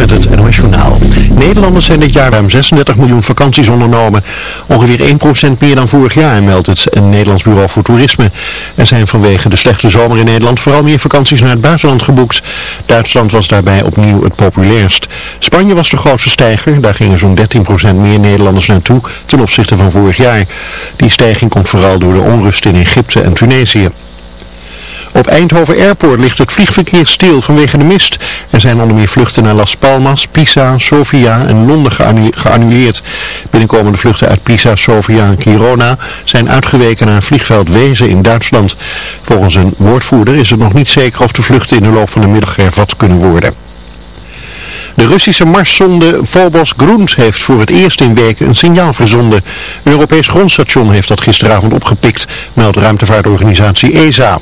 met het NOS Journaal. Nederlanders zijn dit jaar ruim 36 miljoen vakanties ondernomen. Ongeveer 1% meer dan vorig jaar, meldt het Nederlands Bureau voor Toerisme. Er zijn vanwege de slechte zomer in Nederland vooral meer vakanties naar het buitenland geboekt. Duitsland was daarbij opnieuw het populairst. Spanje was de grootste stijger, daar gingen zo'n 13% meer Nederlanders naartoe ten opzichte van vorig jaar. Die stijging komt vooral door de onrust in Egypte en Tunesië. Op Eindhoven Airport ligt het vliegverkeer stil vanwege de mist. Er zijn onder meer vluchten naar Las Palmas, Pisa, Sofia en Londen geannuleerd. Binnenkomende vluchten uit Pisa, Sofia en Kirona zijn uitgeweken naar vliegveld Wezen in Duitsland. Volgens een woordvoerder is het nog niet zeker of de vluchten in de loop van de middag hervat kunnen worden. De Russische Marszonde Phobos Groens heeft voor het eerst in weken een signaal verzonden. Een Europees grondstation heeft dat gisteravond opgepikt, meldt ruimtevaartorganisatie ESA.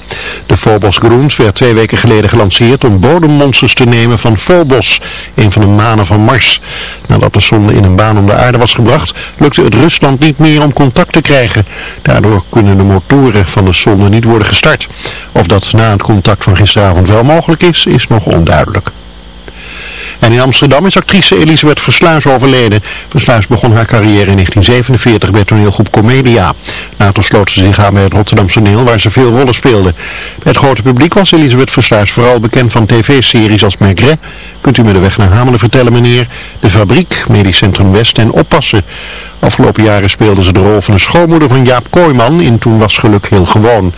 De Phobos Groens werd twee weken geleden gelanceerd om bodemmonsters te nemen van Phobos, een van de manen van Mars. Nadat de zonde in een baan om de aarde was gebracht, lukte het Rusland niet meer om contact te krijgen. Daardoor kunnen de motoren van de zonde niet worden gestart. Of dat na het contact van gisteravond wel mogelijk is, is nog onduidelijk. En in Amsterdam is actrice Elisabeth Versluis overleden. Versluis begon haar carrière in 1947 bij toneelgroep Comedia. Later sloot ze zich aan bij het Rotterdamse toneel waar ze veel rollen speelde. Bij het grote publiek was Elisabeth Versluis vooral bekend van tv-series als Maigret. Kunt u me de weg naar Hamelen vertellen meneer? De Fabriek, Medisch Centrum West en Oppassen. Afgelopen jaren speelde ze de rol van de schoonmoeder van Jaap Kooijman in Toen was geluk heel gewoon.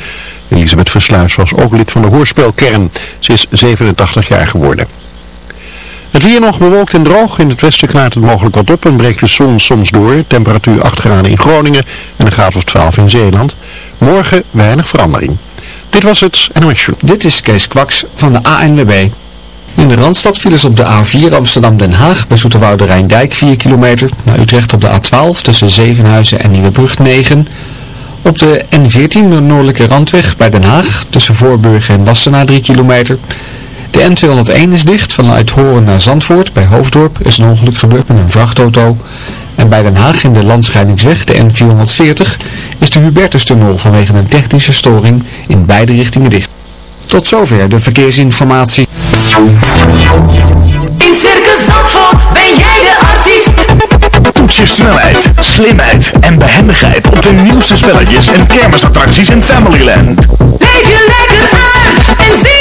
Elisabeth Versluis was ook lid van de hoorspelkern. Ze is 87 jaar geworden. Het weer nog bewolkt en droog. In het westen klaart het mogelijk wat op en breekt de zon soms door. Temperatuur 8 graden in Groningen en een graad of 12 in Zeeland. Morgen weinig verandering. Dit was het NOS Dit is Kees Kwaks van de ANWB. In de Randstad vielen ze op de A4 Amsterdam-Den Haag bij Zoeterwoude Rijndijk 4 kilometer. Naar Utrecht op de A12 tussen Zevenhuizen en Nieuwebrug 9. Op de N14 de noordelijke randweg bij Den Haag tussen Voorburg en Wassenaar 3 kilometer. De N201 is dicht vanuit Horen naar Zandvoort. Bij Hoofddorp is een ongeluk gebeurd met een vrachtauto. En bij Den Haag in de landscheidingsweg, de N440, is de Hubertustunnel vanwege een technische storing in beide richtingen dicht. Tot zover de verkeersinformatie. In Circus Zandvoort ben jij de artiest. Toets je snelheid, slimheid en behendigheid op de nieuwste spelletjes en kermisattracties in Familyland. Leef je lekker uit en zie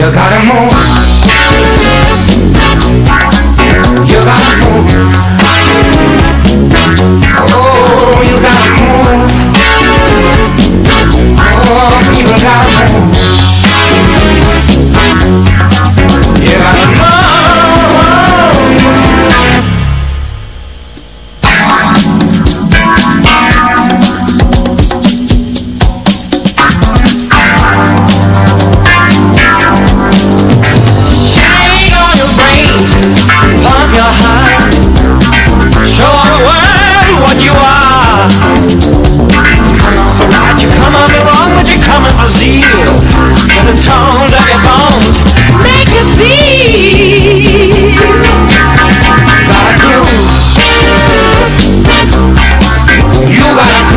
You gotta move.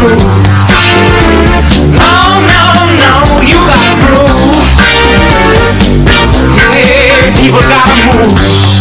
Oh, people got moves.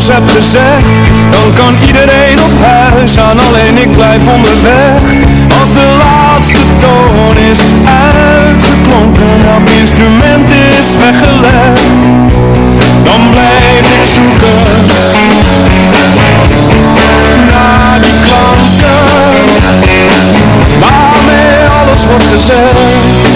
alles heb gezegd Dan kan iedereen op huis gaan, alleen ik blijf onderweg. Als de laatste toon is uitgeklonken Elk instrument is weggelegd Dan blijf ik zoeken. Naar die klanken Waarmee alles wordt gezegd.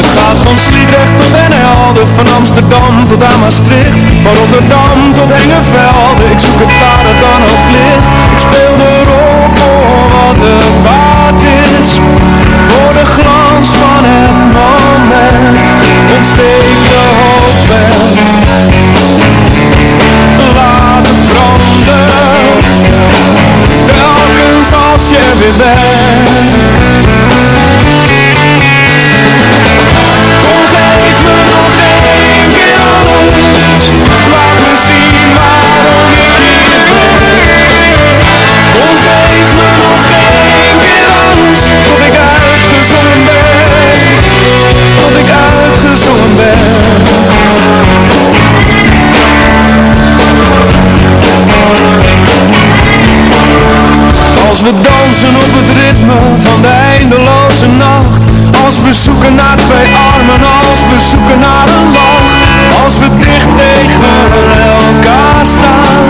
Het gaat van Sliedrecht tot Den Helden, van Amsterdam tot aan Maastricht. Van Rotterdam tot Hengelvelde, ik zoek het waar dan op licht. Ik speel de rol voor wat het waard is, voor de glans van het moment. Ontsteek de hoop en laat branden, telkens als je weer bent. Als we dansen op het ritme van de eindeloze nacht. Als we zoeken naar twee armen, als we zoeken naar een lach Als we dicht tegen elkaar staan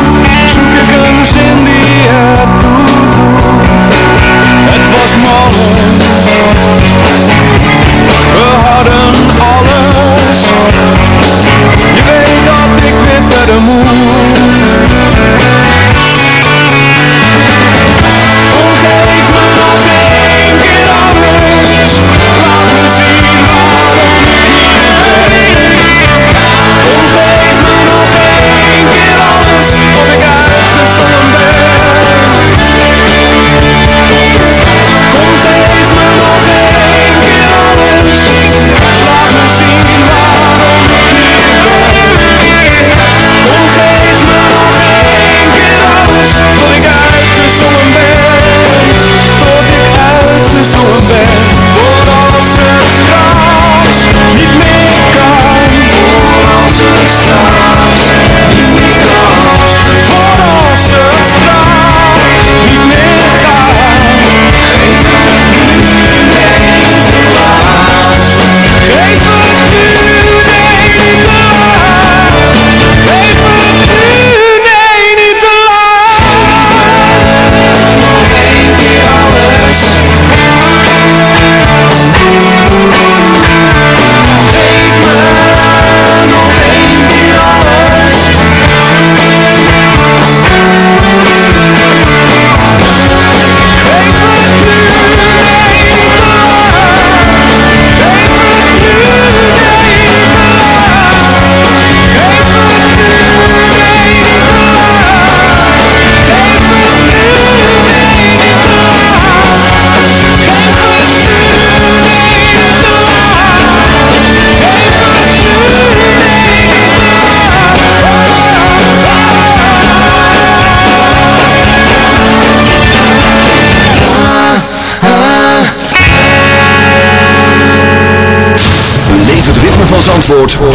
Zoek ik een zin die ertoe doet.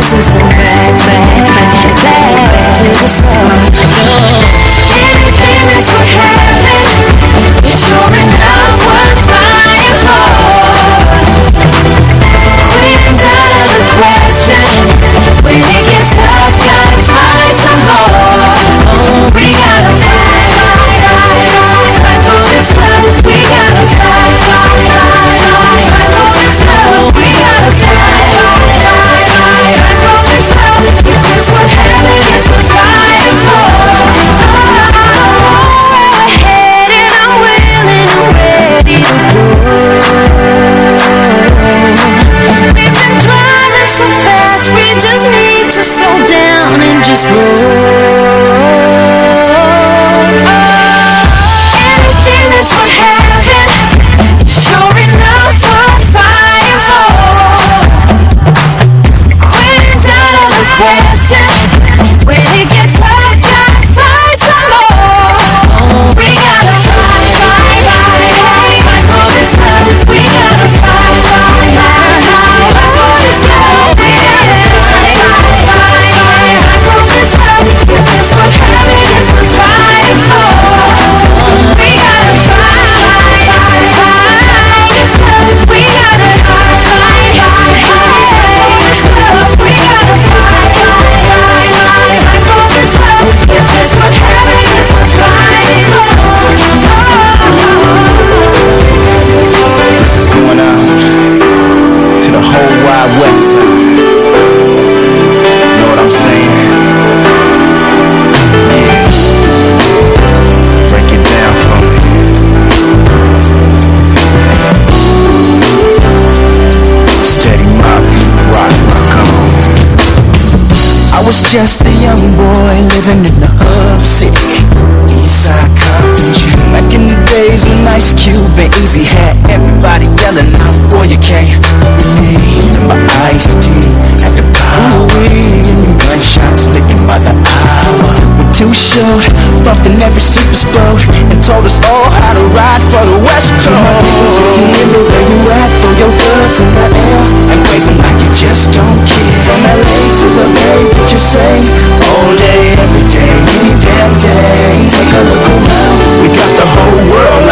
She's was just a young boy living in the hub city. Eastside Compton. Back in the days when Ice Cube and Easy had everybody yelling out, boy you can't me. My Ice T had the power. And gunshots licking too short, bumped in every super sport, and told us all how to ride for the West Coast. Remember where you at, throw your gloves in the air, and wave 'em like you just don't care. From LA to the Bay, what you say? All day, every day, any damn day. Take a look around, we got the whole world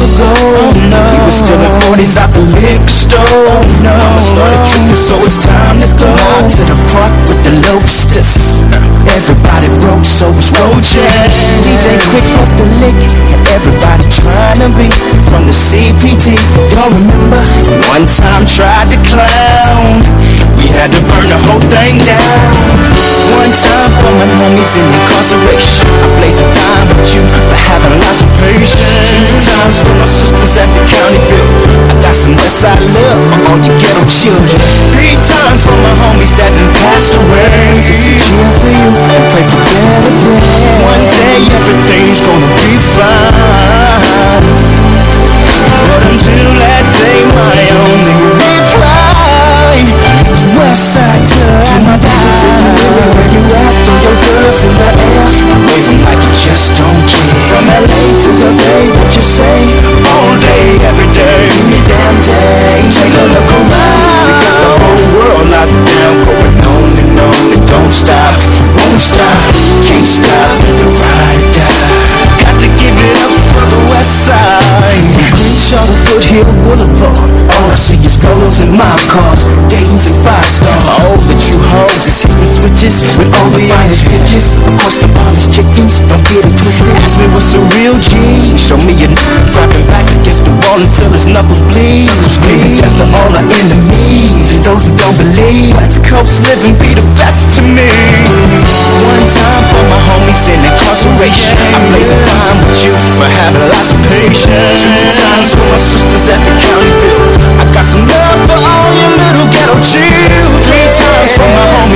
ago, no. We was stealing 40s out the liquor store. No. Mama started drinking, so it's time to go out to the park with the locusts. Everybody broke, so it's roaches. DJ Quick bust the lick, and everybody trying to be from the CPT. Y'all remember? One time tried to clown. We had to burn the whole thing down. One time for my homies in incarceration. I blaze a dime with you for having lots of patience. Two times for my sisters at the county bill. I got some less I love for all you ghetto children. Three times for my homies that done passed away. Cheer for you and pray for better days. One day everything's gonna be fine. But until that day, my only reply is Westside till I die. Where you at? Throw your gloves in the air 'em like you just don't care. From LA to the Bay, what you say? All day, every day, any damn day. Take a look around. We got the whole world locked down, going on and on and don't stop, won't stop, can't stop. The ride or die. Got to give it up for the West Side. Crenshaw to Foothill Boulevard. All I see rollers and mob cars, Dayton's and five stars. All the true hogs is hitting switches with all the finest bitches. Of course, the polished chickens, don't get it twisted. Ask me what's a real G. Show me a nigga dropping back against the wall until his knuckles bleed. Screaming death to all our enemies and those who don't believe. West Coast living be the best to me. One time for my homies in incarceration. I blaze a time with you for having lots of patience. Two times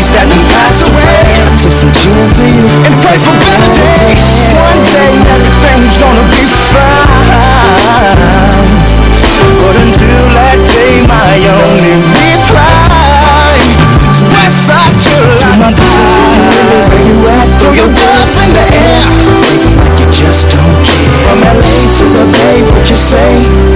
days that will pass away So for you and pray for better days One day everything's gonna be fine But until that day my only reply Is west side till I die Where you at? Throw your gloves in the air. Play like you just don't care From LA to the Bay, what you say?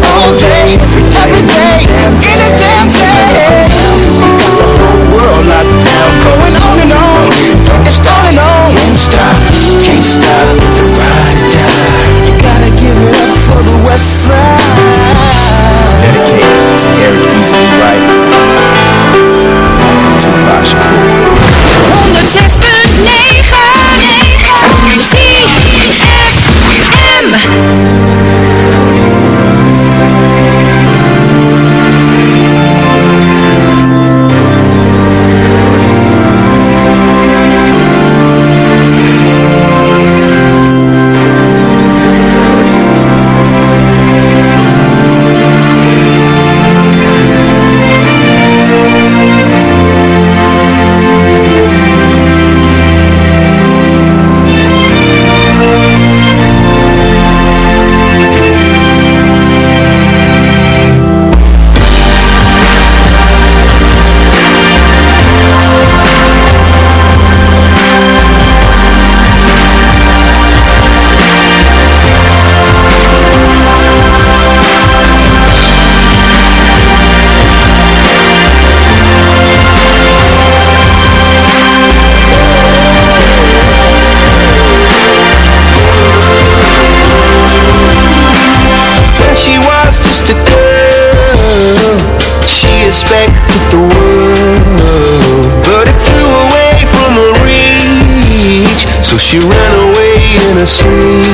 Sleep.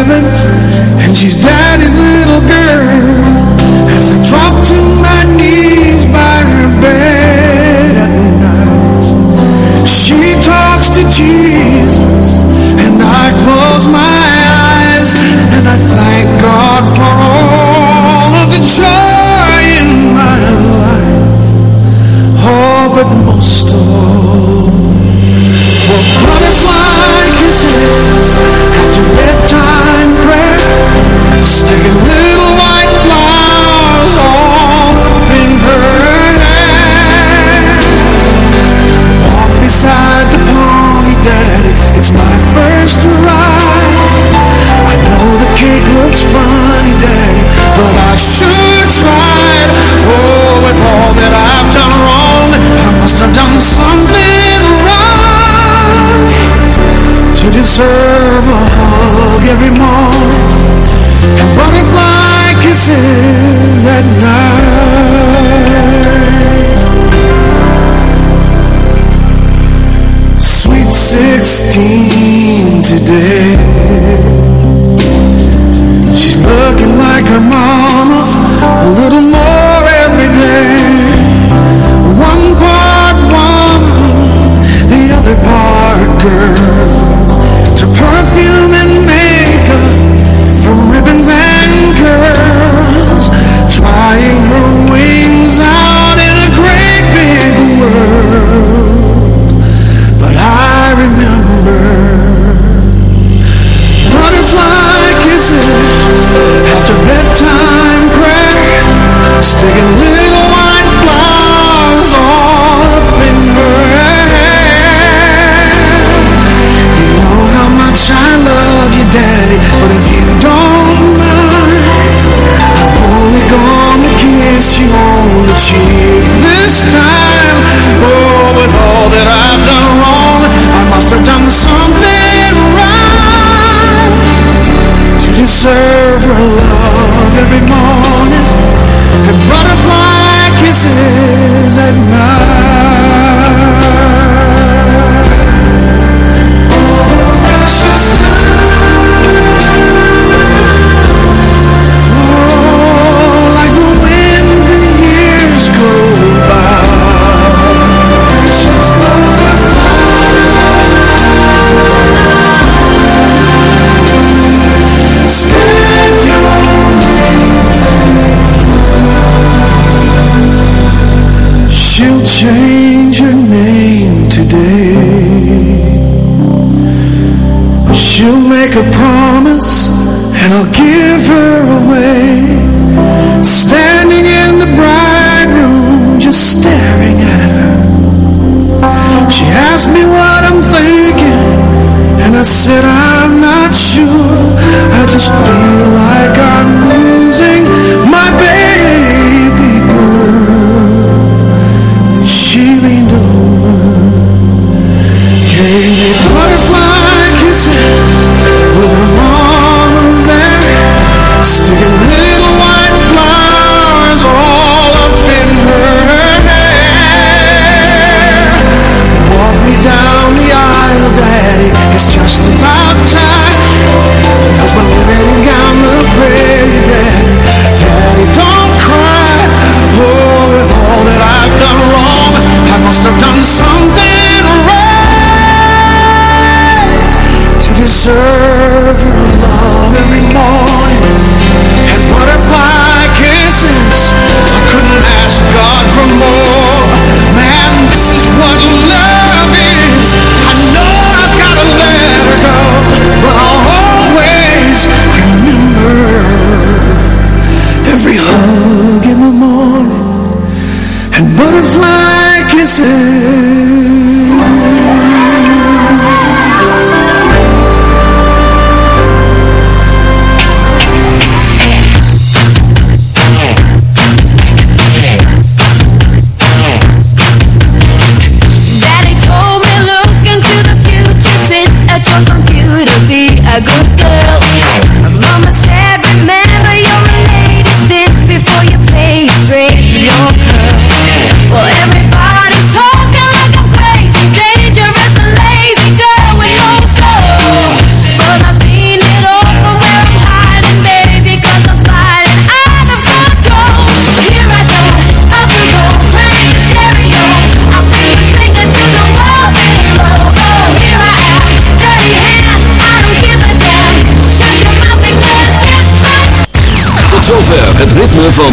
Heaven, and she's daddy's little girl.